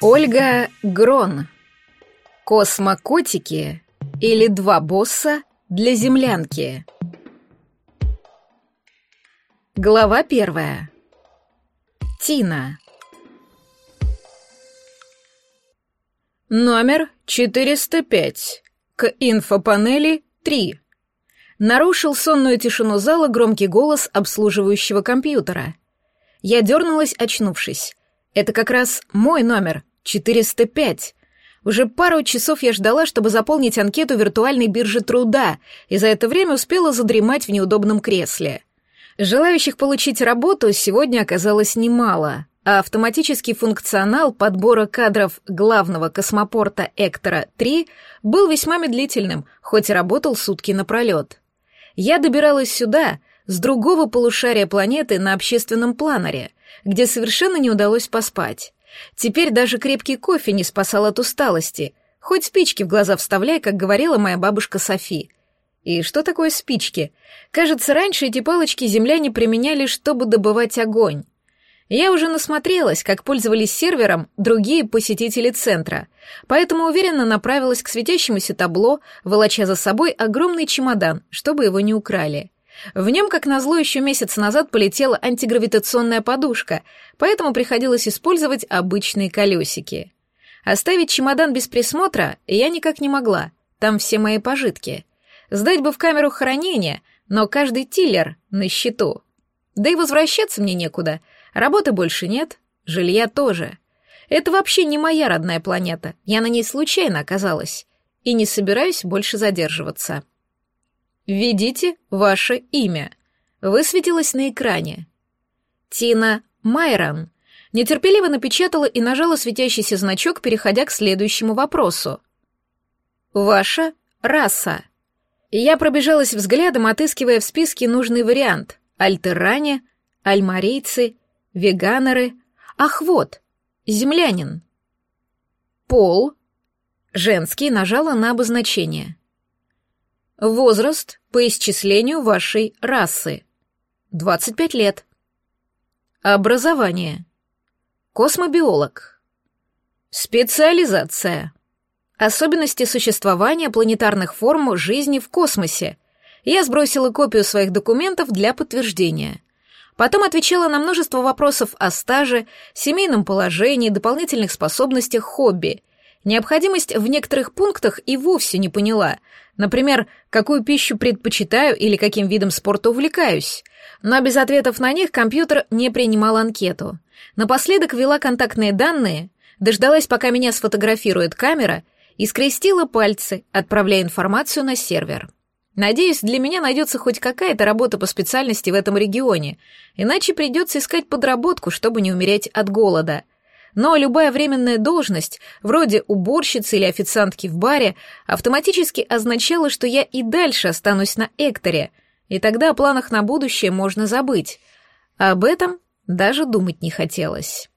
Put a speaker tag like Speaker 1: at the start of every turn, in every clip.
Speaker 1: Ольга Грон. Космокотики или два босса для землянки. Глава первая. Тина. Номер 405. К инфопанели 3. Нарушил сонную тишину зала громкий голос обслуживающего компьютера. Я дернулась, очнувшись. Это как раз мой номер, 405. Уже пару часов я ждала, чтобы заполнить анкету виртуальной биржи труда, и за это время успела задремать в неудобном кресле. Желающих получить работу сегодня оказалось немало, а автоматический функционал подбора кадров главного космопорта Эктора-3 был весьма медлительным, хоть и работал сутки напролет. Я добиралась сюда, с другого полушария планеты на общественном планере, где совершенно не удалось поспать. Теперь даже крепкий кофе не спасал от усталости, хоть спички в глаза вставляй, как говорила моя бабушка Софи. И что такое спички? Кажется, раньше эти палочки земляне применяли, чтобы добывать огонь. Я уже насмотрелась, как пользовались сервером другие посетители центра, поэтому уверенно направилась к светящемуся табло, волоча за собой огромный чемодан, чтобы его не украли. В нем, как назло, еще месяц назад полетела антигравитационная подушка, поэтому приходилось использовать обычные колесики. Оставить чемодан без присмотра я никак не могла, там все мои пожитки. Сдать бы в камеру хранения, но каждый тиллер на счету. Да и возвращаться мне некуда, работы больше нет, жилья тоже. Это вообще не моя родная планета, я на ней случайно оказалась, и не собираюсь больше задерживаться. «Введите ваше имя», — высветилось на экране. Тина Майрон нетерпеливо напечатала и нажала светящийся значок, переходя к следующему вопросу. «Ваша раса». Я пробежалась взглядом, отыскивая в списке нужный вариант. Альтеране, альмарийцы, веганеры. Ах, вот, землянин. Пол. Женский нажала на обозначение. Возраст по исчислению вашей расы. 25 лет. Образование. Космобиолог. Специализация. Особенности существования планетарных форм жизни в космосе. Я сбросила копию своих документов для подтверждения. Потом отвечала на множество вопросов о стаже, семейном положении, дополнительных способностях, хобби. Необходимость в некоторых пунктах и вовсе не поняла — Например, какую пищу предпочитаю или каким видом спорта увлекаюсь. Но без ответов на них компьютер не принимал анкету. Напоследок ввела контактные данные, дождалась, пока меня сфотографирует камера, и скрестила пальцы, отправляя информацию на сервер. Надеюсь, для меня найдется хоть какая-то работа по специальности в этом регионе, иначе придется искать подработку, чтобы не умереть от голода — но любая временная должность, вроде уборщицы или официантки в баре, автоматически означала, что я и дальше останусь на Экторе, и тогда о планах на будущее можно забыть. Об этом даже думать не хотелось.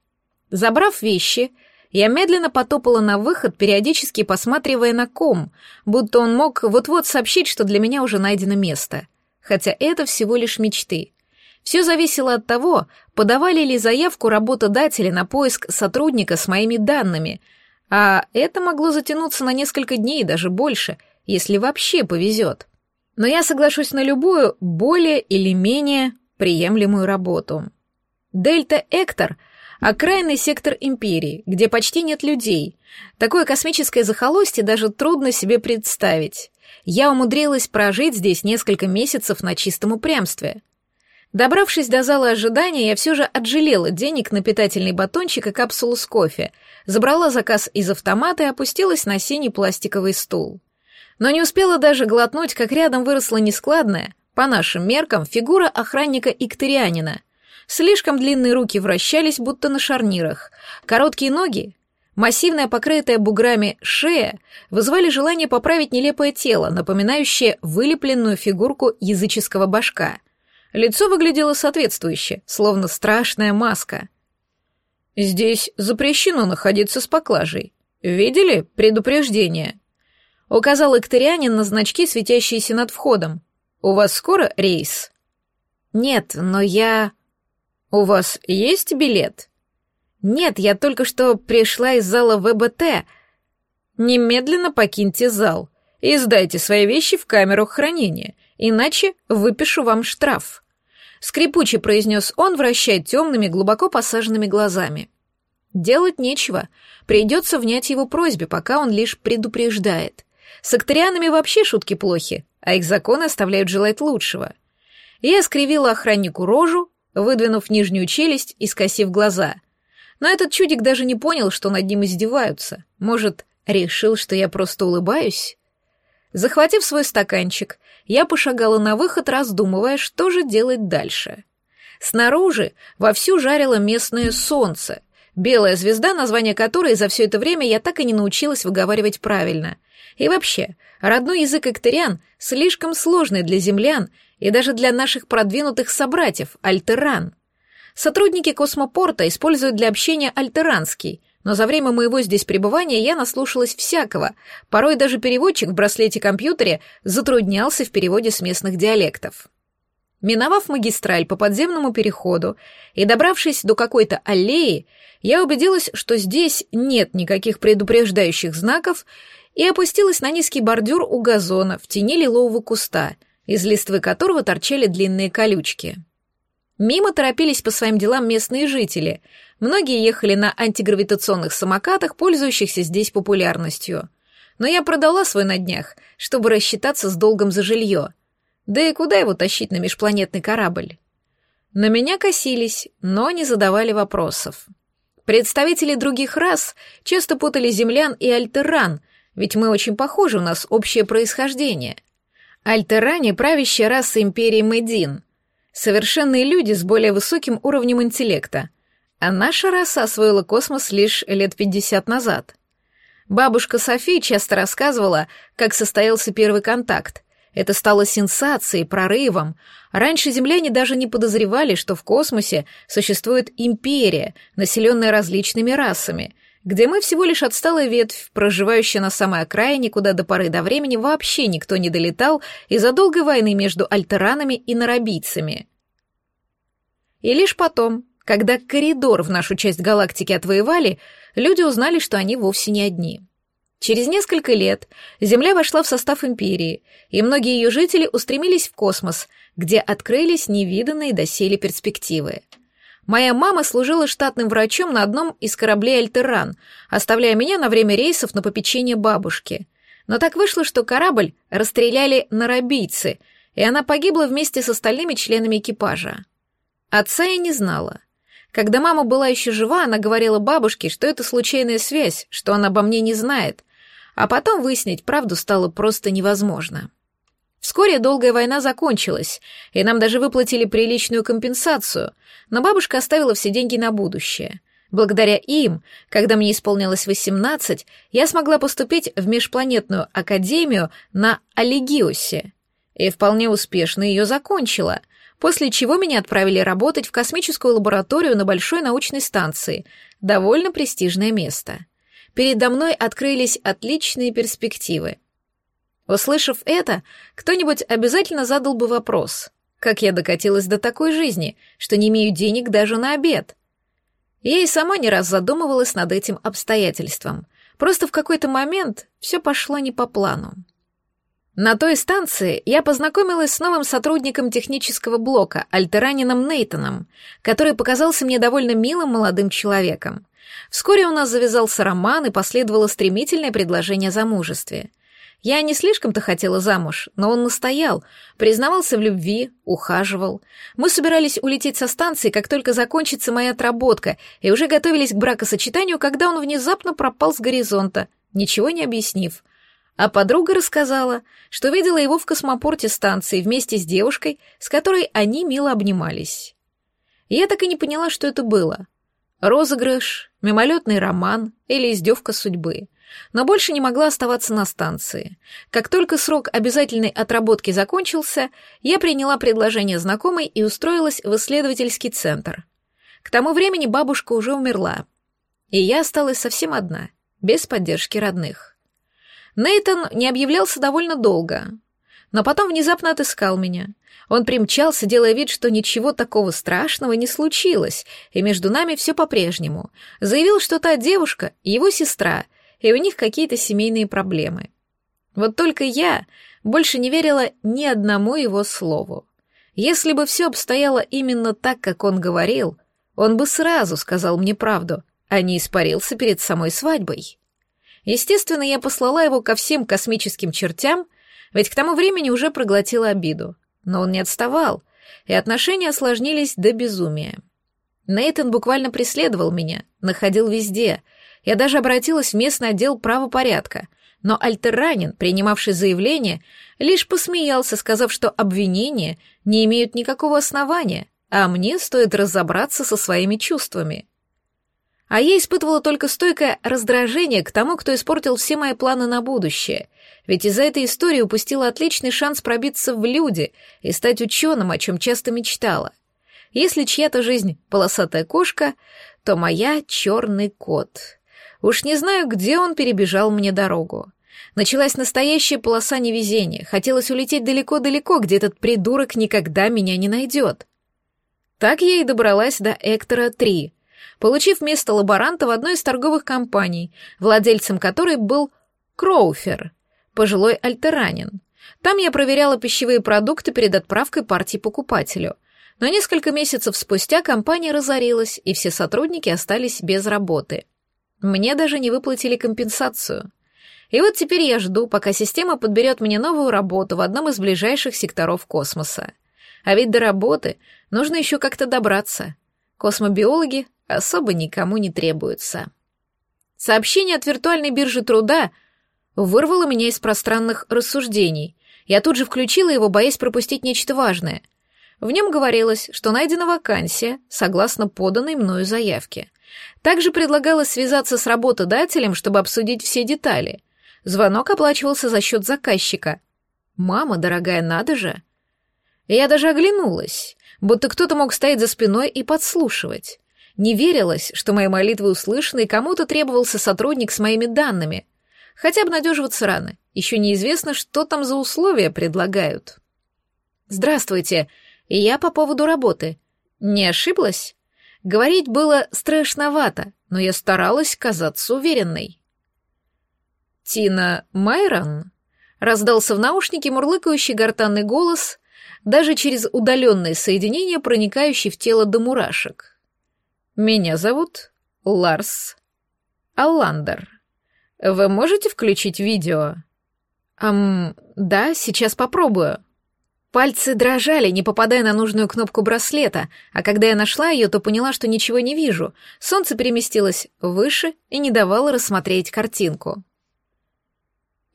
Speaker 1: Забрав вещи, я медленно потопала на выход, периодически посматривая на ком, будто он мог вот-вот сообщить, что для меня уже найдено место. Хотя это всего лишь мечты. Все зависело от того, подавали ли заявку работодатели на поиск сотрудника с моими данными, а это могло затянуться на несколько дней, даже больше, если вообще повезет. Но я соглашусь на любую, более или менее приемлемую работу. Дельта Эктор — окраинный сектор империи, где почти нет людей. Такое космическое захолустье даже трудно себе представить. Я умудрилась прожить здесь несколько месяцев на чистом упрямстве. Добравшись до зала ожидания, я все же отжалела денег на питательный батончик и капсулу с кофе, забрала заказ из автомата и опустилась на синий пластиковый стул. Но не успела даже глотнуть, как рядом выросла нескладная, по нашим меркам, фигура охранника Иктерианина. Слишком длинные руки вращались, будто на шарнирах. Короткие ноги, массивная покрытая буграми шея вызывали желание поправить нелепое тело, напоминающее вылепленную фигурку языческого башка — Лицо выглядело соответствующе, словно страшная маска. «Здесь запрещено находиться с поклажей. Видели предупреждение?» Указал Эктерианин на значки, светящиеся над входом. «У вас скоро рейс?» «Нет, но я...» «У вас есть билет?» «Нет, я только что пришла из зала ВБТ». «Немедленно покиньте зал и сдайте свои вещи в камеру хранения, иначе выпишу вам штраф», — скрипуче произнес он, вращая темными, глубоко посаженными глазами. Делать нечего, придется внять его просьбе, пока он лишь предупреждает. С акторианами вообще шутки плохи, а их законы оставляют желать лучшего. Я скривила охраннику рожу, выдвинув нижнюю челюсть и скосив глаза. Но этот чудик даже не понял, что над ним издеваются. Может, решил, что я просто улыбаюсь? Захватив свой стаканчик, я пошагала на выход, раздумывая, что же делать дальше. Снаружи вовсю жарило местное солнце, белая звезда, название которой за все это время я так и не научилась выговаривать правильно. И вообще, родной язык эктериан слишком сложный для землян и даже для наших продвинутых собратьев, альтеран. Сотрудники космопорта используют для общения альтеранский, но за время моего здесь пребывания я наслушалась всякого, порой даже переводчик в браслете-компьютере затруднялся в переводе с местных диалектов. Миновав магистраль по подземному переходу и добравшись до какой-то аллеи, я убедилась, что здесь нет никаких предупреждающих знаков и опустилась на низкий бордюр у газона в тени лилового куста, из листвы которого торчали длинные колючки. Мимо торопились по своим делам местные жители. Многие ехали на антигравитационных самокатах, пользующихся здесь популярностью. Но я продала свой на днях, чтобы рассчитаться с долгом за жилье. Да и куда его тащить на межпланетный корабль? На меня косились, но не задавали вопросов. Представители других рас часто путали землян и альтеран, ведь мы очень похожи, у нас общее происхождение. Альтеране — правящая раса империи Медин, совершенные люди с более высоким уровнем интеллекта, а наша раса освоила космос лишь лет 50 назад. Бабушка София часто рассказывала, как состоялся первый контакт. Это стало сенсацией, прорывом. Раньше земляне даже не подозревали, что в космосе существует империя, населенная различными расами — где мы всего лишь отсталая ветвь, проживающая на самой окраине, куда до поры до времени вообще никто не долетал из-за долгой войны между альтеранами и нарабийцами. И лишь потом, когда коридор в нашу часть галактики отвоевали, люди узнали, что они вовсе не одни. Через несколько лет Земля вошла в состав империи, и многие ее жители устремились в космос, где открылись невиданные доселе перспективы — Моя мама служила штатным врачом на одном из кораблей «Альтеран», оставляя меня на время рейсов на попечение бабушки. Но так вышло, что корабль расстреляли нарабийцы, и она погибла вместе с остальными членами экипажа. Отца я не знала. Когда мама была еще жива, она говорила бабушке, что это случайная связь, что она обо мне не знает, а потом выяснить правду стало просто невозможно. Вскоре долгая война закончилась, и нам даже выплатили приличную компенсацию, но бабушка оставила все деньги на будущее. Благодаря им, когда мне исполнилось 18, я смогла поступить в межпланетную академию на Алигиосе и вполне успешно ее закончила, после чего меня отправили работать в космическую лабораторию на большой научной станции, довольно престижное место. Передо мной открылись отличные перспективы — Услышав это, кто-нибудь обязательно задал бы вопрос, как я докатилась до такой жизни, что не имею денег даже на обед. Я и сама не раз задумывалась над этим обстоятельством. Просто в какой-то момент все пошло не по плану. На той станции я познакомилась с новым сотрудником технического блока, альтеранином Нейтоном, который показался мне довольно милым молодым человеком. Вскоре у нас завязался роман и последовало стремительное предложение о замужестве. Я не слишком-то хотела замуж, но он настоял, признавался в любви, ухаживал. Мы собирались улететь со станции, как только закончится моя отработка, и уже готовились к бракосочетанию, когда он внезапно пропал с горизонта, ничего не объяснив. А подруга рассказала, что видела его в космопорте станции вместе с девушкой, с которой они мило обнимались. Я так и не поняла, что это было. Розыгрыш, мимолетный роман или издевка судьбы — но больше не могла оставаться на станции. Как только срок обязательной отработки закончился, я приняла предложение знакомой и устроилась в исследовательский центр. К тому времени бабушка уже умерла, и я осталась совсем одна, без поддержки родных. Нейтон не объявлялся довольно долго, но потом внезапно отыскал меня. Он примчался, делая вид, что ничего такого страшного не случилось, и между нами все по-прежнему. Заявил, что та девушка — его сестра, и у них какие-то семейные проблемы. Вот только я больше не верила ни одному его слову. Если бы все обстояло именно так, как он говорил, он бы сразу сказал мне правду, а не испарился перед самой свадьбой. Естественно, я послала его ко всем космическим чертям, ведь к тому времени уже проглотила обиду. Но он не отставал, и отношения осложнились до безумия. Нейтан буквально преследовал меня, находил везде. Я даже обратилась в местный отдел правопорядка, но Альтерранин, принимавший заявление, лишь посмеялся, сказав, что обвинения не имеют никакого основания, а мне стоит разобраться со своими чувствами. А я испытывала только стойкое раздражение к тому, кто испортил все мои планы на будущее, ведь из-за этой истории упустила отличный шанс пробиться в люди и стать ученым, о чем часто мечтала. Если чья-то жизнь — полосатая кошка, то моя — черный кот. Уж не знаю, где он перебежал мне дорогу. Началась настоящая полоса невезения. Хотелось улететь далеко-далеко, где этот придурок никогда меня не найдет. Так я и добралась до Эктора-3, получив место лаборанта в одной из торговых компаний, владельцем которой был Кроуфер, пожилой альтеранин. Там я проверяла пищевые продукты перед отправкой партии покупателю. Но несколько месяцев спустя компания разорилась, и все сотрудники остались без работы. Мне даже не выплатили компенсацию. И вот теперь я жду, пока система подберет мне новую работу в одном из ближайших секторов космоса. А ведь до работы нужно еще как-то добраться. Космобиологи особо никому не требуются. Сообщение от виртуальной биржи труда вырвало меня из пространных рассуждений. Я тут же включила его, боясь пропустить нечто важное. В нем говорилось, что найдена вакансия, согласно поданной мною заявке. Также предлагалось связаться с работодателем, чтобы обсудить все детали. Звонок оплачивался за счет заказчика. «Мама, дорогая, надо же!» Я даже оглянулась, будто кто-то мог стоять за спиной и подслушивать. Не верилось, что мои молитвы услышаны, и кому-то требовался сотрудник с моими данными. Хотя обнадеживаться рано. Еще неизвестно, что там за условия предлагают. «Здравствуйте. Я по поводу работы. Не ошиблась?» Говорить было страшновато, но я старалась казаться уверенной. «Тина Майрон?» — раздался в наушнике мурлыкающий гортанный голос, даже через удаленное соединение, проникающий в тело до мурашек. Меня зовут Ларс Алландер. Вы можете включить видео? Ам, да, сейчас попробую. Пальцы дрожали, не попадая на нужную кнопку браслета, а когда я нашла ее, то поняла, что ничего не вижу. Солнце переместилось выше и не давало рассмотреть картинку.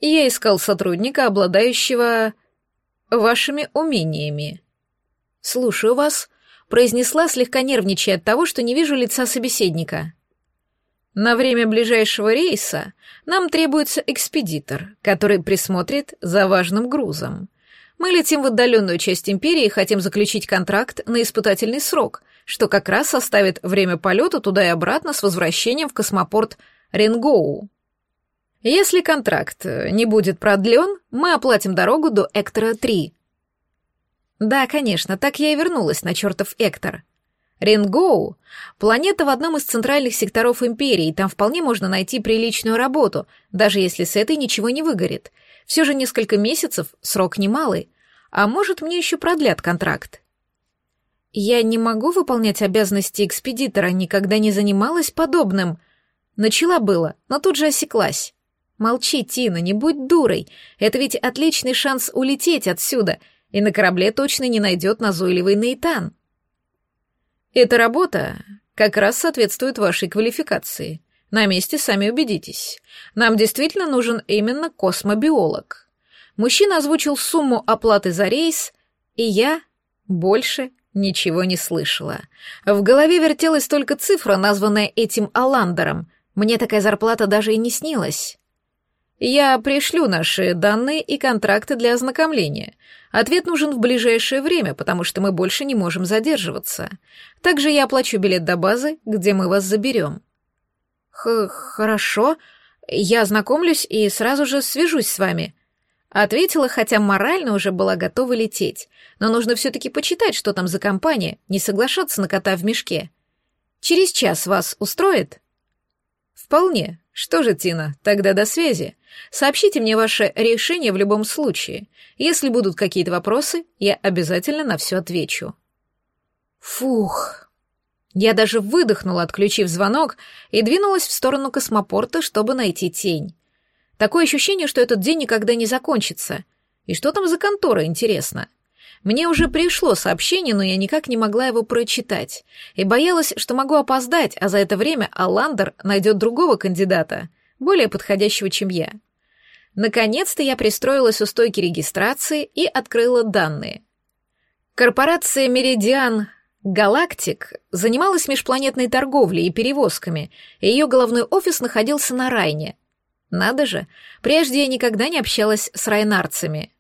Speaker 1: Я искал сотрудника, обладающего вашими умениями. Слушаю вас, произнесла, слегка нервничая от того, что не вижу лица собеседника. На время ближайшего рейса нам требуется экспедитор, который присмотрит за важным грузом. Мы летим в отдаленную часть империи и хотим заключить контракт на испытательный срок, что как раз составит время полета туда и обратно с возвращением в космопорт Ренгоу. Если контракт не будет продлен, мы оплатим дорогу до Эктора-3, да, конечно, так я и вернулась на чертов Эктор. Рингоу — планета в одном из центральных секторов Империи, там вполне можно найти приличную работу, даже если с этой ничего не выгорит. Все же несколько месяцев, срок немалый. А может, мне еще продлят контракт? Я не могу выполнять обязанности экспедитора, никогда не занималась подобным. Начала было, но тут же осеклась. Молчи, Тина, не будь дурой. Это ведь отличный шанс улететь отсюда — и на корабле точно не найдет назойливый Нейтан. Эта работа как раз соответствует вашей квалификации. На месте сами убедитесь. Нам действительно нужен именно космобиолог. Мужчина озвучил сумму оплаты за рейс, и я больше ничего не слышала. В голове вертелась только цифра, названная этим Аландером. Мне такая зарплата даже и не снилась. Я пришлю наши данные и контракты для ознакомления. Ответ нужен в ближайшее время, потому что мы больше не можем задерживаться. Также я оплачу билет до базы, где мы вас заберем. Х хорошо. Я ознакомлюсь и сразу же свяжусь с вами. Ответила, хотя морально уже была готова лететь, но нужно все-таки почитать, что там за компания, не соглашаться на кота в мешке. Через час вас устроит? Вполне. Что же, Тина, тогда до связи. Сообщите мне ваше решение в любом случае. Если будут какие-то вопросы, я обязательно на все отвечу. Фух. Я даже выдохнула, отключив звонок, и двинулась в сторону космопорта, чтобы найти тень. Такое ощущение, что этот день никогда не закончится. И что там за контора, интересно? Мне уже пришло сообщение, но я никак не могла его прочитать. И боялась, что могу опоздать, а за это время Аландер найдет другого кандидата, более подходящего, чем я. Наконец-то я пристроилась у стойки регистрации и открыла данные. Корпорация «Меридиан Галактик» занималась межпланетной торговлей и перевозками, и ее головной офис находился на Райне, надо же, прежде я никогда не общалась с райнарцами.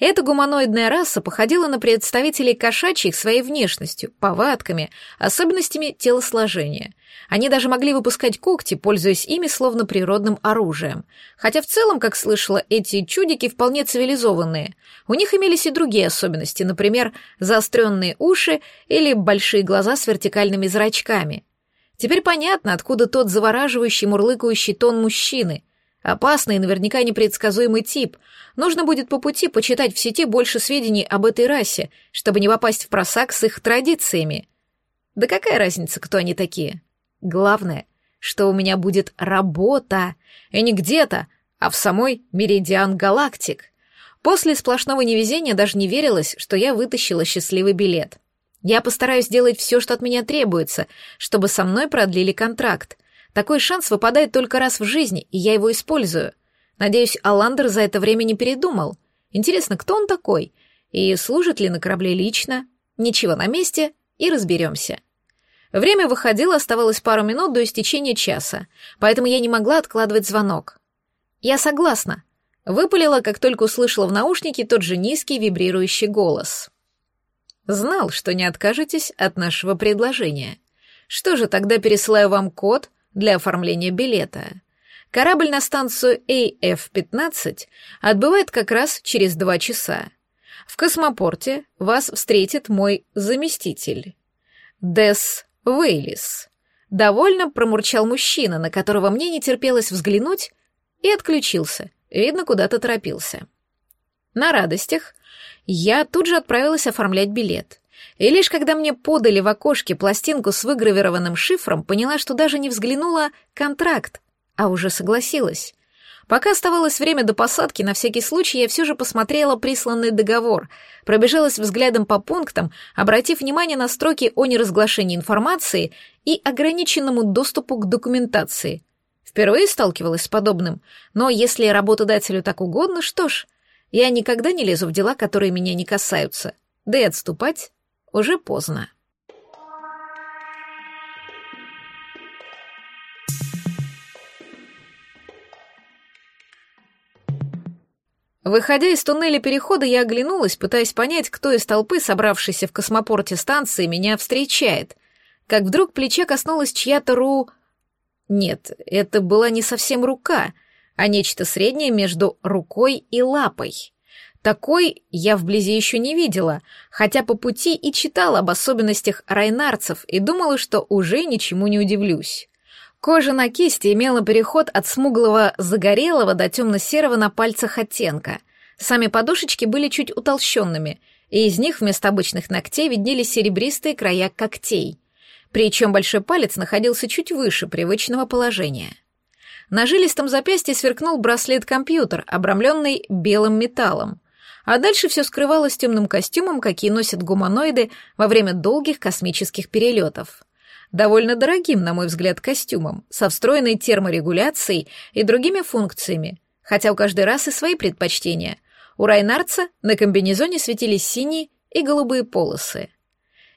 Speaker 1: Эта гуманоидная раса походила на представителей кошачьих своей внешностью, повадками, особенностями телосложения. Они даже могли выпускать когти, пользуясь ими словно природным оружием. Хотя в целом, как слышала, эти чудики вполне цивилизованные. У них имелись и другие особенности, например, заостренные уши или большие глаза с вертикальными зрачками. Теперь понятно, откуда тот завораживающий мурлыкающий тон мужчины. Опасный наверняка непредсказуемый тип. Нужно будет по пути почитать в сети больше сведений об этой расе, чтобы не попасть в просак с их традициями. Да какая разница, кто они такие? Главное, что у меня будет работа, и не где-то, а в самой Меридиан Галактик. После сплошного невезения даже не верилось, что я вытащила счастливый билет. Я постараюсь сделать все, что от меня требуется, чтобы со мной продлили контракт, такой шанс выпадает только раз в жизни, и я его использую. Надеюсь, Аландер за это время не передумал. Интересно, кто он такой? И служит ли на корабле лично? Ничего на месте, и разберемся. Время выходило, оставалось пару минут до истечения часа, поэтому я не могла откладывать звонок. «Я согласна», — выпалила, как только услышала в наушнике тот же низкий вибрирующий голос. «Знал, что не откажетесь от нашего предложения. Что же, тогда пересылаю вам код, для оформления билета. Корабль на станцию AF-15 отбывает как раз через два часа. В космопорте вас встретит мой заместитель. Дес Вейлис. Довольно промурчал мужчина, на которого мне не терпелось взглянуть, и отключился. Видно, куда-то торопился. На радостях я тут же отправилась оформлять билет. И лишь когда мне подали в окошке пластинку с выгравированным шифром, поняла, что даже не взглянула контракт, а уже согласилась. Пока оставалось время до посадки, на всякий случай я все же посмотрела присланный договор, пробежалась взглядом по пунктам, обратив внимание на строки о неразглашении информации и ограниченному доступу к документации. Впервые сталкивалась с подобным, но если работодателю так угодно, что ж, я никогда не лезу в дела, которые меня не касаются, да и отступать уже поздно. Выходя из туннеля перехода, я оглянулась, пытаясь понять, кто из толпы, собравшейся в космопорте станции, меня встречает. Как вдруг плеча коснулась чья-то ру... Нет, это была не совсем рука, а нечто среднее между рукой и лапой. Такой я вблизи еще не видела, хотя по пути и читала об особенностях райнарцев и думала, что уже ничему не удивлюсь. Кожа на кисти имела переход от смуглого загорелого до темно-серого на пальцах оттенка. Сами подушечки были чуть утолщенными, и из них вместо обычных ногтей виднелись серебристые края когтей. Причем большой палец находился чуть выше привычного положения. На жилистом запястье сверкнул браслет-компьютер, обрамленный белым металлом а дальше все скрывалось темным костюмом, какие носят гуманоиды во время долгих космических перелетов. Довольно дорогим, на мой взгляд, костюмом, со встроенной терморегуляцией и другими функциями, хотя у каждой расы свои предпочтения. У Райнарца на комбинезоне светились синие и голубые полосы.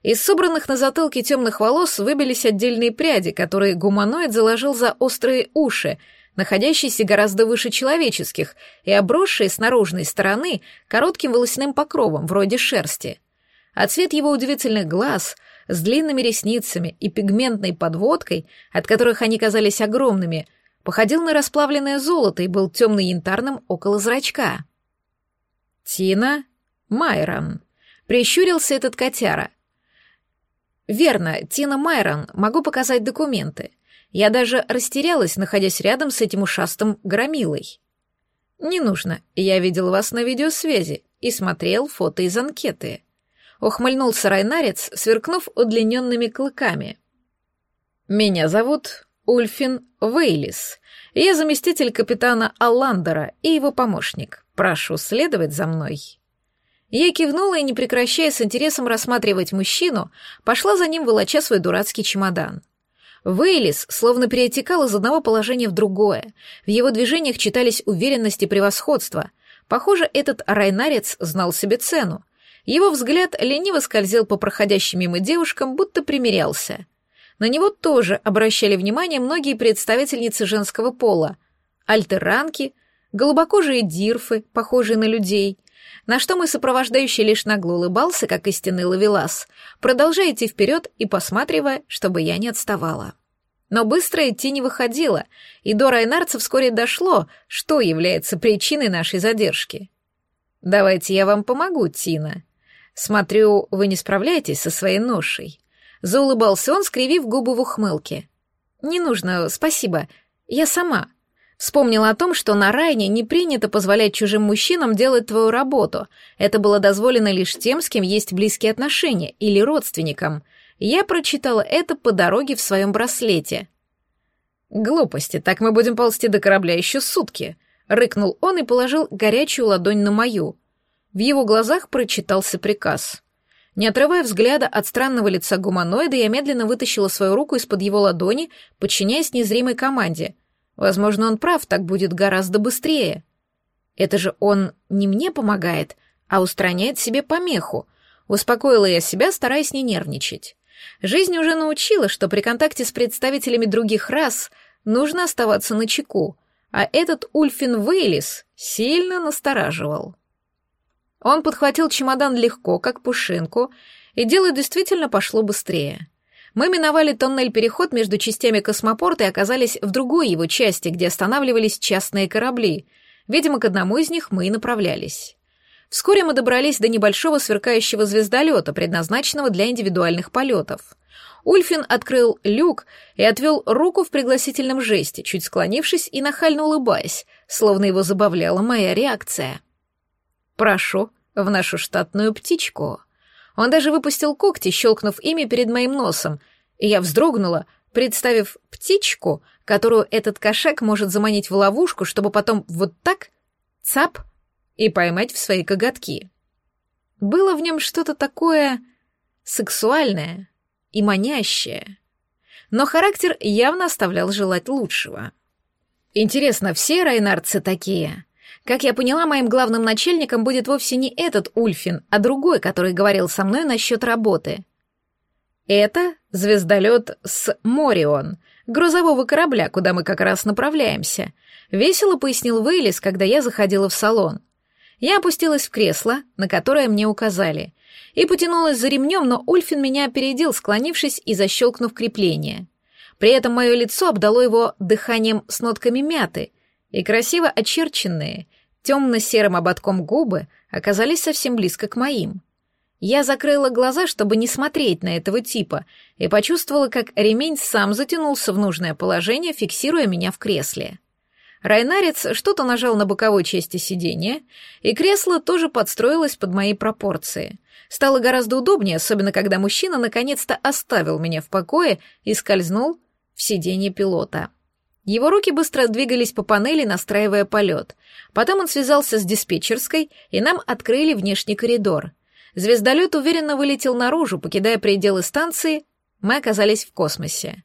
Speaker 1: Из собранных на затылке темных волос выбились отдельные пряди, которые гуманоид заложил за острые уши — находящиеся гораздо выше человеческих и обросшие с наружной стороны коротким волосяным покровом, вроде шерсти. А цвет его удивительных глаз с длинными ресницами и пигментной подводкой, от которых они казались огромными, походил на расплавленное золото и был темно-янтарным около зрачка. Тина Майрон. Прищурился этот котяра. Верно, Тина Майрон, могу показать документы. Я даже растерялась, находясь рядом с этим ушастым громилой. Не нужно, я видел вас на видеосвязи и смотрел фото из анкеты. Ухмыльнулся Райнарец, сверкнув удлиненными клыками. Меня зовут Ульфин Вейлис. Я заместитель капитана Алландера и его помощник. Прошу следовать за мной. Я кивнула и, не прекращая с интересом рассматривать мужчину, пошла за ним, волоча свой дурацкий чемодан. Вейлис словно перетекал из одного положения в другое. В его движениях читались уверенность и превосходство. Похоже, этот райнарец знал себе цену. Его взгляд лениво скользил по проходящим мимо девушкам, будто примирялся. На него тоже обращали внимание многие представительницы женского пола. Альтеранки, голубокожие дирфы, похожие на людей — на что мой сопровождающий лишь нагло улыбался, как истинный ловелас, продолжая идти вперед и посматривая, чтобы я не отставала. Но быстро идти не выходило, и до Райнарца вскоре дошло, что является причиной нашей задержки. «Давайте я вам помогу, Тина. Смотрю, вы не справляетесь со своей ношей». Заулыбался он, скривив губы в ухмылке. «Не нужно, спасибо. Я сама», Вспомнила о том, что на Райне не принято позволять чужим мужчинам делать твою работу. Это было дозволено лишь тем, с кем есть близкие отношения, или родственникам. Я прочитала это по дороге в своем браслете. «Глупости, так мы будем ползти до корабля еще сутки», — рыкнул он и положил горячую ладонь на мою. В его глазах прочитался приказ. Не отрывая взгляда от странного лица гуманоида, я медленно вытащила свою руку из-под его ладони, подчиняясь незримой команде — Возможно, он прав, так будет гораздо быстрее. Это же он не мне помогает, а устраняет себе помеху. Успокоила я себя, стараясь не нервничать. Жизнь уже научила, что при контакте с представителями других рас нужно оставаться на чеку, а этот Ульфин Вейлис сильно настораживал. Он подхватил чемодан легко, как пушинку, и дело действительно пошло быстрее. Мы миновали тоннель-переход между частями космопорта и оказались в другой его части, где останавливались частные корабли. Видимо, к одному из них мы и направлялись. Вскоре мы добрались до небольшого сверкающего звездолета, предназначенного для индивидуальных полетов. Ульфин открыл люк и отвел руку в пригласительном жесте, чуть склонившись и нахально улыбаясь, словно его забавляла моя реакция. «Прошу в нашу штатную птичку», он даже выпустил когти, щелкнув ими перед моим носом, и я вздрогнула, представив птичку, которую этот кошак может заманить в ловушку, чтобы потом вот так цап и поймать в свои коготки. Было в нем что-то такое сексуальное и манящее, но характер явно оставлял желать лучшего. Интересно, все райнарцы такие? Как я поняла, моим главным начальником будет вовсе не этот Ульфин, а другой, который говорил со мной насчет работы. Это звездолет с Морион, грузового корабля, куда мы как раз направляемся. Весело пояснил Вейлис, когда я заходила в салон. Я опустилась в кресло, на которое мне указали, и потянулась за ремнем, но Ульфин меня опередил, склонившись и защелкнув крепление. При этом мое лицо обдало его дыханием с нотками мяты, и красиво очерченные, темно-серым ободком губы оказались совсем близко к моим. Я закрыла глаза, чтобы не смотреть на этого типа, и почувствовала, как ремень сам затянулся в нужное положение, фиксируя меня в кресле. Райнарец что-то нажал на боковой части сиденья, и кресло тоже подстроилось под мои пропорции. Стало гораздо удобнее, особенно когда мужчина наконец-то оставил меня в покое и скользнул в сиденье пилота. Его руки быстро двигались по панели, настраивая полет. Потом он связался с диспетчерской, и нам открыли внешний коридор. Звездолет уверенно вылетел наружу, покидая пределы станции, мы оказались в космосе.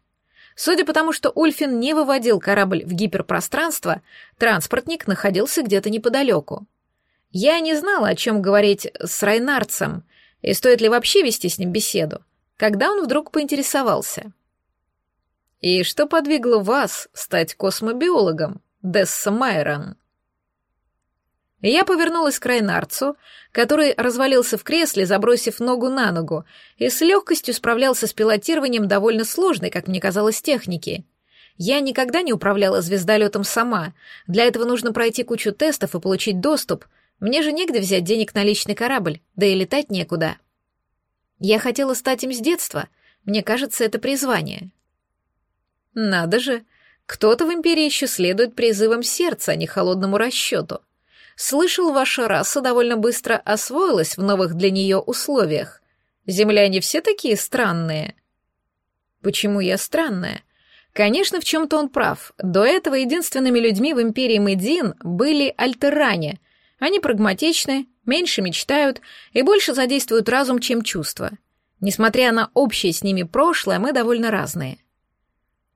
Speaker 1: Судя по тому, что Ульфин не выводил корабль в гиперпространство, транспортник находился где-то неподалеку. Я не знала, о чем говорить с Райнарцем, и стоит ли вообще вести с ним беседу, когда он вдруг поинтересовался — и что подвигло вас стать космобиологом, Десса Майрон? Я повернулась к Райнарцу, который развалился в кресле, забросив ногу на ногу, и с легкостью справлялся с пилотированием довольно сложной, как мне казалось, техники. Я никогда не управляла звездолетом сама. Для этого нужно пройти кучу тестов и получить доступ Мне же негде взять денег на личный корабль, да и летать некуда. Я хотела стать им с детства. Мне кажется, это призвание. Надо же, кто-то в Империи еще следует призывам сердца, а не холодному расчету. Слышал, ваша раса довольно быстро освоилась в новых для нее условиях. Земляне все такие странные. Почему я странная? Конечно, в чем-то он прав. До этого единственными людьми в Империи Медин были альтеране. Они прагматичны, меньше мечтают и больше задействуют разум, чем чувства. Несмотря на общее с ними прошлое, мы довольно разные.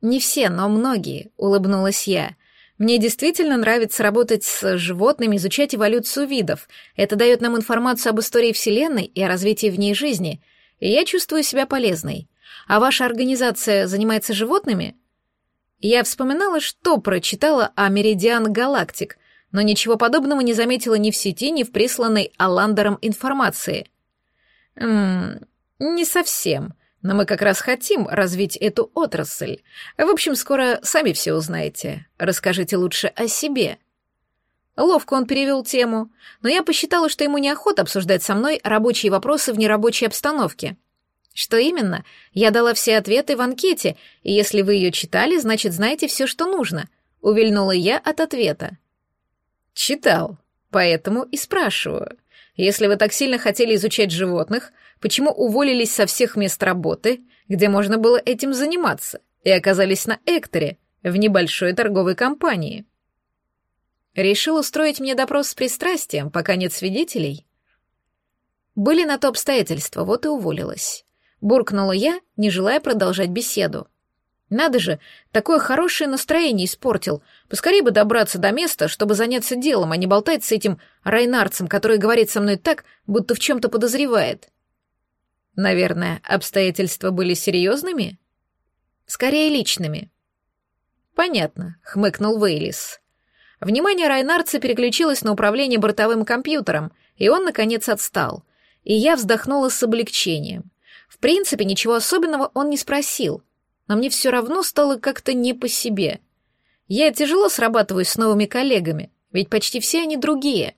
Speaker 1: «Не все, но многие», — улыбнулась я. «Мне действительно нравится работать с животными, изучать эволюцию видов. Это дает нам информацию об истории Вселенной и о развитии в ней жизни, и я чувствую себя полезной. А ваша организация занимается животными?» Я вспоминала, что прочитала о Меридиан Галактик, но ничего подобного не заметила ни в сети, ни в присланной Аландером информации. «Ммм, не совсем», но мы как раз хотим развить эту отрасль. В общем, скоро сами все узнаете. Расскажите лучше о себе». Ловко он перевел тему, но я посчитала, что ему неохота обсуждать со мной рабочие вопросы в нерабочей обстановке. Что именно? Я дала все ответы в анкете, и если вы ее читали, значит, знаете все, что нужно. Увильнула я от ответа. Читал, поэтому и спрашиваю. Если вы так сильно хотели изучать животных, почему уволились со всех мест работы, где можно было этим заниматься, и оказались на Экторе, в небольшой торговой компании? Решил устроить мне допрос с пристрастием, пока нет свидетелей? Были на то обстоятельства, вот и уволилась. Буркнула я, не желая продолжать беседу. Надо же, такое хорошее настроение испортил. Поскорее бы добраться до места, чтобы заняться делом, а не болтать с этим Райнарцем, который говорит со мной так, будто в чем-то подозревает. Наверное, обстоятельства были серьезными? Скорее, личными. Понятно, хмыкнул Вейлис. Внимание Райнарца переключилось на управление бортовым компьютером, и он, наконец, отстал. И я вздохнула с облегчением. В принципе, ничего особенного он не спросил — но мне все равно стало как-то не по себе. Я тяжело срабатываюсь с новыми коллегами, ведь почти все они другие.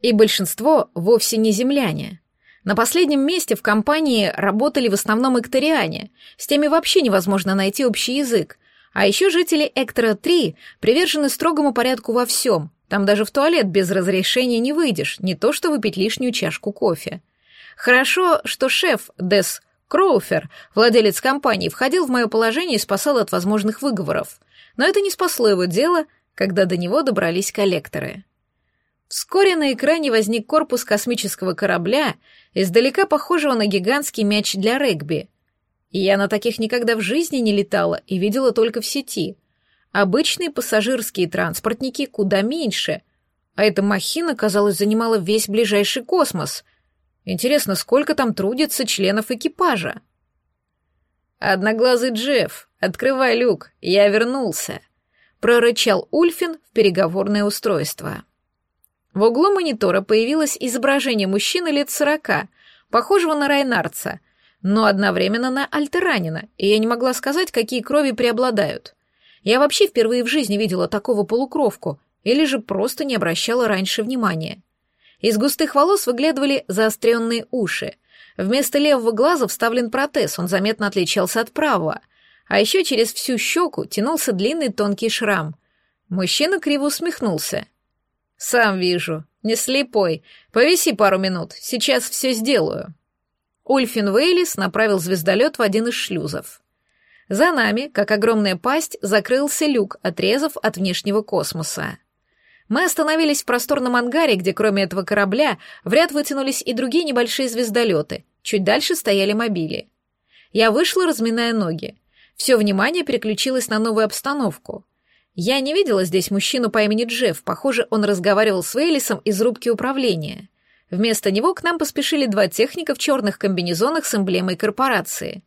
Speaker 1: И большинство вовсе не земляне. На последнем месте в компании работали в основном экториане, с теми вообще невозможно найти общий язык. А еще жители Эктора-3 привержены строгому порядку во всем, там даже в туалет без разрешения не выйдешь, не то что выпить лишнюю чашку кофе. Хорошо, что шеф Дес Кроуфер, владелец компании, входил в мое положение и спасал от возможных выговоров. Но это не спасло его дело, когда до него добрались коллекторы. Вскоре на экране возник корпус космического корабля, издалека похожего на гигантский мяч для регби. Я на таких никогда в жизни не летала и видела только в сети. Обычные пассажирские транспортники куда меньше, а эта махина, казалось, занимала весь ближайший космос, Интересно, сколько там трудится членов экипажа? «Одноглазый Джефф, открывай люк, я вернулся», — прорычал Ульфин в переговорное устройство. В углу монитора появилось изображение мужчины лет сорока, похожего на Райнарца, но одновременно на Альтеранина, и я не могла сказать, какие крови преобладают. Я вообще впервые в жизни видела такого полукровку, или же просто не обращала раньше внимания. Из густых волос выглядывали заостренные уши. Вместо левого глаза вставлен протез, он заметно отличался от правого. А еще через всю щеку тянулся длинный тонкий шрам. Мужчина криво усмехнулся. «Сам вижу. Не слепой. Повиси пару минут. Сейчас все сделаю». Ульфин Вейлис направил звездолет в один из шлюзов. За нами, как огромная пасть, закрылся люк, отрезав от внешнего космоса. Мы остановились в просторном ангаре, где кроме этого корабля в ряд вытянулись и другие небольшие звездолеты. Чуть дальше стояли мобили. Я вышла, разминая ноги. Все внимание переключилось на новую обстановку. Я не видела здесь мужчину по имени Джефф, похоже, он разговаривал с Вейлисом из рубки управления. Вместо него к нам поспешили два техника в черных комбинезонах с эмблемой корпорации.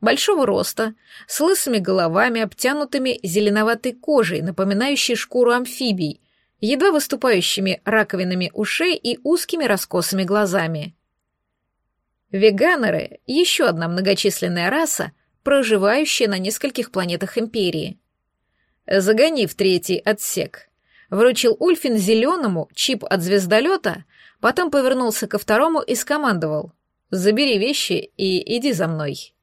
Speaker 1: Большого роста, с лысыми головами, обтянутыми зеленоватой кожей, напоминающей шкуру амфибий, едва выступающими раковинами ушей и узкими раскосыми глазами. Веганеры — еще одна многочисленная раса, проживающая на нескольких планетах Империи. Загони в третий отсек. Вручил Ульфин зеленому чип от звездолета, потом повернулся ко второму и скомандовал. «Забери вещи и иди за мной».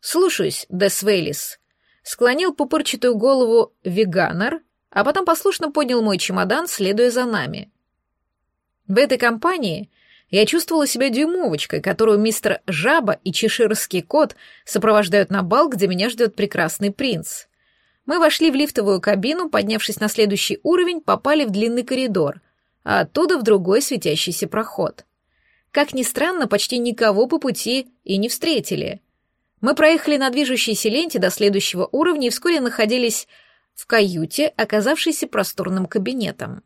Speaker 1: «Слушаюсь, Десвейлис», — склонил пупырчатую голову веганер, а потом послушно поднял мой чемодан, следуя за нами. В этой компании я чувствовала себя дюймовочкой, которую мистер Жаба и чеширский кот сопровождают на бал, где меня ждет прекрасный принц. Мы вошли в лифтовую кабину, поднявшись на следующий уровень, попали в длинный коридор, а оттуда в другой светящийся проход. Как ни странно, почти никого по пути и не встретили. Мы проехали на движущейся ленте до следующего уровня и вскоре находились в каюте, оказавшейся просторным кабинетом.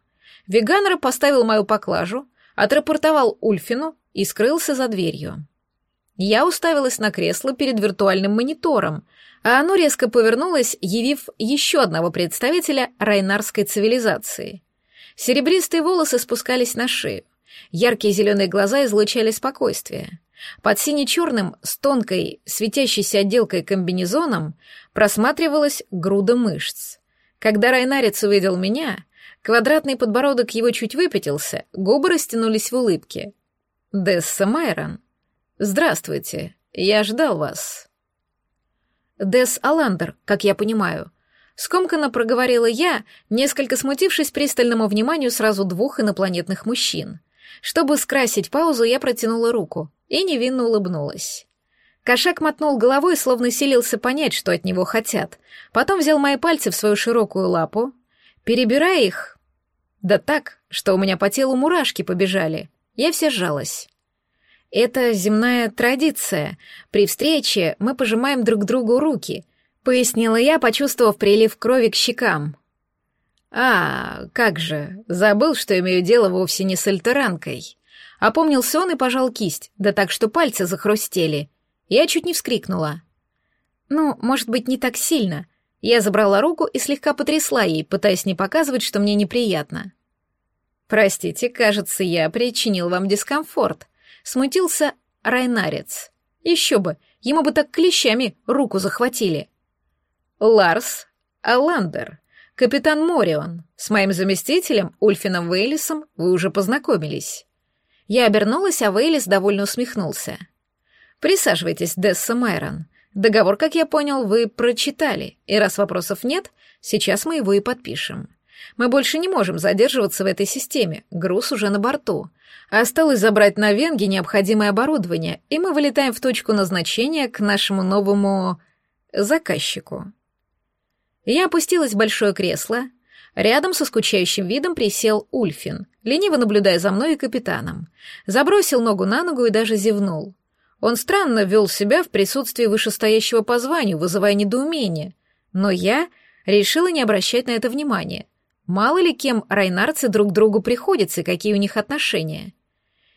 Speaker 1: Веганер поставил мою поклажу, отрапортовал Ульфину и скрылся за дверью. Я уставилась на кресло перед виртуальным монитором, а оно резко повернулось, явив еще одного представителя райнарской цивилизации. Серебристые волосы спускались на шею, яркие зеленые глаза излучали спокойствие. Под сине-черным, с тонкой, светящейся отделкой комбинезоном просматривалась груда мышц. Когда райнарец увидел меня, Квадратный подбородок его чуть выпятился, губы растянулись в улыбке. «Десса Майрон. Здравствуйте, я ждал вас». «Десс Аландер, как я понимаю». Скомканно проговорила я, несколько смутившись пристальному вниманию сразу двух инопланетных мужчин. Чтобы скрасить паузу, я протянула руку и невинно улыбнулась. Кошак мотнул головой, словно силился понять, что от него хотят. Потом взял мои пальцы в свою широкую лапу, перебирая их, да так, что у меня по телу мурашки побежали. Я вся сжалась. Это земная традиция. При встрече мы пожимаем друг другу руки, пояснила я, почувствовав прилив крови к щекам. А, как же, забыл, что имею дело вовсе не с альтеранкой. Опомнился он и пожал кисть, да так, что пальцы захрустели. Я чуть не вскрикнула. Ну, может быть, не так сильно, я забрала руку и слегка потрясла ей, пытаясь не показывать, что мне неприятно. «Простите, кажется, я причинил вам дискомфорт», — смутился Райнарец. «Еще бы, ему бы так клещами руку захватили». «Ларс Аландер, капитан Морион, с моим заместителем Ульфином Вейлисом вы уже познакомились». Я обернулась, а Вейлис довольно усмехнулся. «Присаживайтесь, Десса Майрон. Договор, как я понял, вы прочитали, и раз вопросов нет, сейчас мы его и подпишем. Мы больше не можем задерживаться в этой системе, груз уже на борту. Осталось забрать на Венге необходимое оборудование, и мы вылетаем в точку назначения к нашему новому заказчику. Я опустилась в большое кресло. Рядом со скучающим видом присел Ульфин, лениво наблюдая за мной и капитаном. Забросил ногу на ногу и даже зевнул. Он странно вел себя в присутствии вышестоящего по званию, вызывая недоумение. Но я решила не обращать на это внимания. Мало ли кем райнарцы друг другу приходятся какие у них отношения.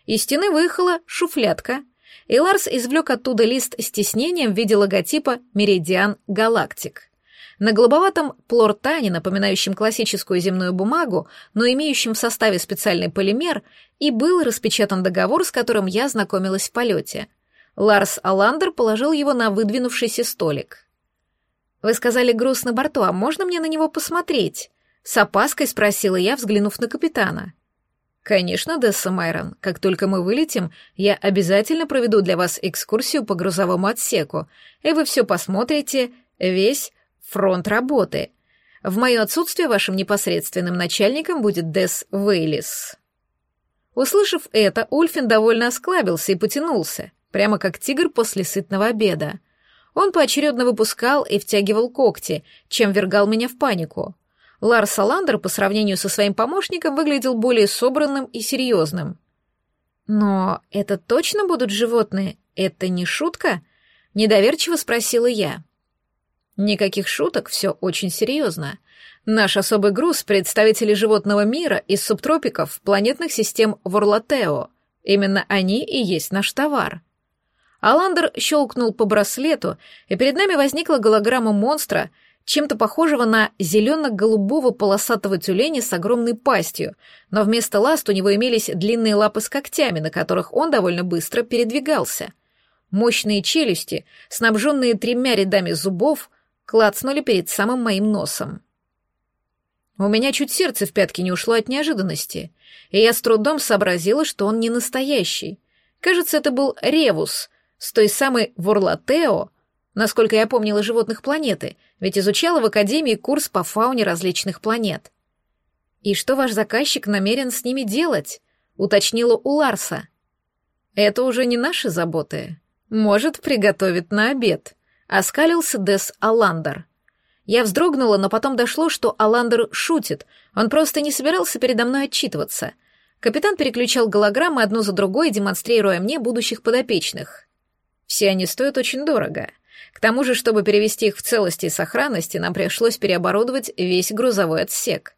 Speaker 1: Из стены выехала шуфлятка, и Ларс извлек оттуда лист с тиснением в виде логотипа «Меридиан Галактик». На голубоватом плортане, напоминающем классическую земную бумагу, но имеющем в составе специальный полимер, и был распечатан договор, с которым я знакомилась в полете — Ларс Аландер положил его на выдвинувшийся столик. «Вы сказали груз на борту, а можно мне на него посмотреть?» С опаской спросила я, взглянув на капитана. «Конечно, Десса Майрон. Как только мы вылетим, я обязательно проведу для вас экскурсию по грузовому отсеку, и вы все посмотрите, весь фронт работы. В мое отсутствие вашим непосредственным начальником будет Десс Вейлис». Услышав это, Ульфин довольно осклабился и потянулся прямо как тигр после сытного обеда. Он поочередно выпускал и втягивал когти, чем вергал меня в панику. Ларс Аландер по сравнению со своим помощником выглядел более собранным и серьезным. «Но это точно будут животные? Это не шутка?» — недоверчиво спросила я. «Никаких шуток, все очень серьезно. Наш особый груз — представители животного мира из субтропиков планетных систем Ворлатео. Именно они и есть наш товар. Аландер щелкнул по браслету, и перед нами возникла голограмма монстра, чем-то похожего на зелено-голубого полосатого тюленя с огромной пастью, но вместо ласт у него имелись длинные лапы с когтями, на которых он довольно быстро передвигался. Мощные челюсти, снабженные тремя рядами зубов, клацнули перед самым моим носом. У меня чуть сердце в пятки не ушло от неожиданности, и я с трудом сообразила, что он не настоящий. Кажется, это был Ревус, с той самой Ворлатео, насколько я помнила животных планеты, ведь изучала в Академии курс по фауне различных планет. «И что ваш заказчик намерен с ними делать?» — уточнила у Ларса. «Это уже не наши заботы. Может, приготовит на обед», — оскалился Дес Аландер. Я вздрогнула, но потом дошло, что Аландер шутит, он просто не собирался передо мной отчитываться. Капитан переключал голограммы одну за другой, демонстрируя мне будущих подопечных. Все они стоят очень дорого. К тому же, чтобы перевести их в целости и сохранности, нам пришлось переоборудовать весь грузовой отсек.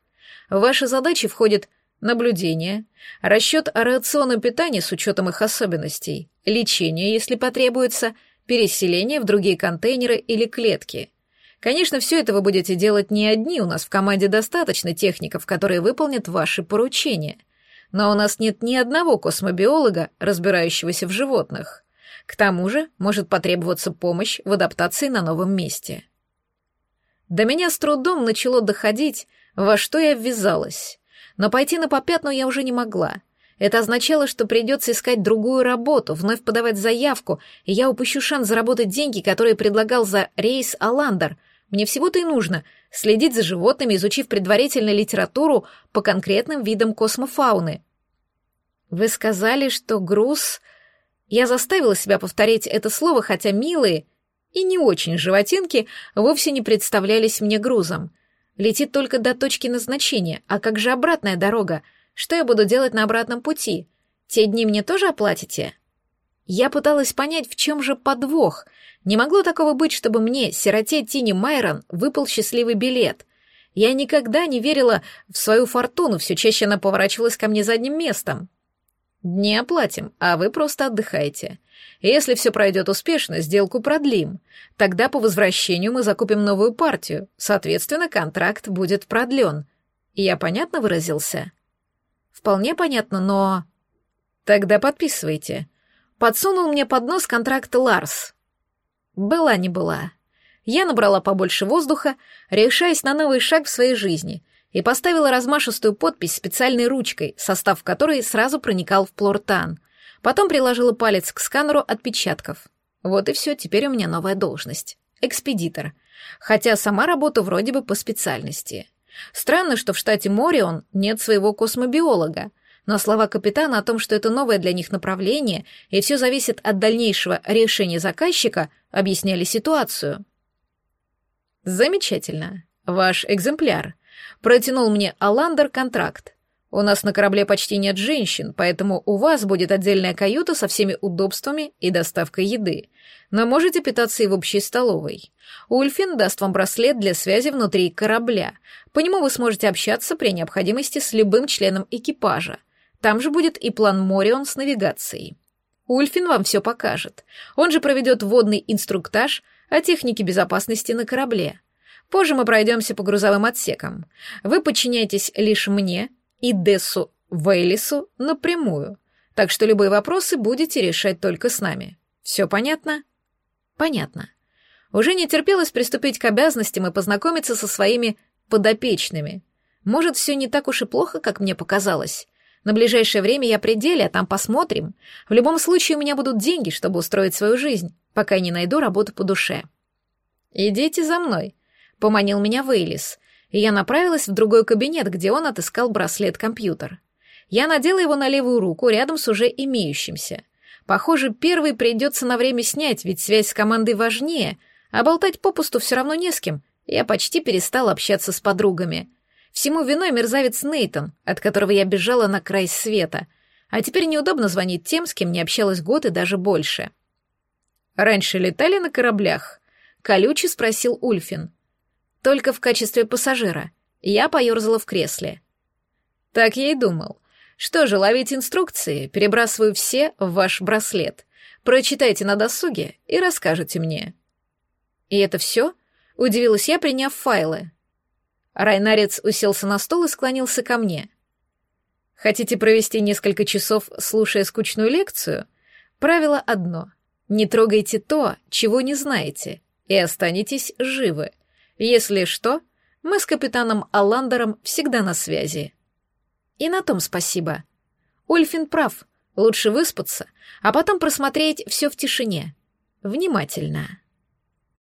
Speaker 1: В ваши задачи входит наблюдение, расчет рациона питания с учетом их особенностей, лечение, если потребуется, переселение в другие контейнеры или клетки. Конечно, все это вы будете делать не одни, у нас в команде достаточно техников, которые выполнят ваши поручения. Но у нас нет ни одного космобиолога, разбирающегося в животных. К тому же может потребоваться помощь в адаптации на новом месте. До меня с трудом начало доходить, во что я ввязалась. Но пойти на попятную я уже не могла. Это означало, что придется искать другую работу, вновь подавать заявку, и я упущу шанс заработать деньги, которые предлагал за рейс Аландер. Мне всего-то и нужно следить за животными, изучив предварительно литературу по конкретным видам космофауны. Вы сказали, что груз я заставила себя повторить это слово, хотя милые и не очень животинки вовсе не представлялись мне грузом. Летит только до точки назначения, а как же обратная дорога? Что я буду делать на обратном пути? Те дни мне тоже оплатите? Я пыталась понять, в чем же подвох. Не могло такого быть, чтобы мне, сироте Тини Майрон, выпал счастливый билет. Я никогда не верила в свою фортуну, все чаще она поворачивалась ко мне задним местом. Дни оплатим, а вы просто отдыхайте. Если все пройдет успешно, сделку продлим. Тогда по возвращению мы закупим новую партию. Соответственно, контракт будет продлен. Я понятно выразился? Вполне понятно, но... Тогда подписывайте. Подсунул мне под нос контракт Ларс. Была не была. Я набрала побольше воздуха, решаясь на новый шаг в своей жизни — и поставила размашистую подпись специальной ручкой, состав которой сразу проникал в плортан. Потом приложила палец к сканеру отпечатков. Вот и все, теперь у меня новая должность. Экспедитор. Хотя сама работа вроде бы по специальности. Странно, что в штате Морион нет своего космобиолога, но слова капитана о том, что это новое для них направление, и все зависит от дальнейшего решения заказчика, объясняли ситуацию. Замечательно. Ваш экземпляр. Протянул мне Аландер контракт. У нас на корабле почти нет женщин, поэтому у вас будет отдельная каюта со всеми удобствами и доставкой еды. Но можете питаться и в общей столовой. Ульфин даст вам браслет для связи внутри корабля. По нему вы сможете общаться при необходимости с любым членом экипажа. Там же будет и план Морион с навигацией. Ульфин вам все покажет. Он же проведет водный инструктаж о технике безопасности на корабле. Позже мы пройдемся по грузовым отсекам. Вы подчиняетесь лишь мне и Дессу Вейлису напрямую, так что любые вопросы будете решать только с нами. Все понятно? Понятно. Уже не терпелось приступить к обязанностям и познакомиться со своими подопечными. Может, все не так уж и плохо, как мне показалось. На ближайшее время я пределе, а там посмотрим. В любом случае у меня будут деньги, чтобы устроить свою жизнь, пока не найду работу по душе. Идите за мной, — поманил меня Вейлис, и я направилась в другой кабинет, где он отыскал браслет-компьютер. Я надела его на левую руку рядом с уже имеющимся. Похоже, первый придется на время снять, ведь связь с командой важнее, а болтать попусту все равно не с кем. Я почти перестала общаться с подругами. Всему виной мерзавец Нейтон, от которого я бежала на край света. А теперь неудобно звонить тем, с кем не общалась год и даже больше. «Раньше летали на кораблях?» — колюче спросил Ульфин. Только в качестве пассажира. Я поерзала в кресле. Так я и думал. Что же, ловить инструкции, перебрасываю все в ваш браслет. Прочитайте на досуге и расскажете мне. И это все? Удивилась я, приняв файлы. Райнарец уселся на стол и склонился ко мне. Хотите провести несколько часов, слушая скучную лекцию? Правило одно — не трогайте то, чего не знаете, и останетесь живы — если что, Мы с капитаном Алландером всегда на связи. И на том спасибо. Ульфин прав, лучше выспаться, а потом просмотреть все в тишине. Внимательно.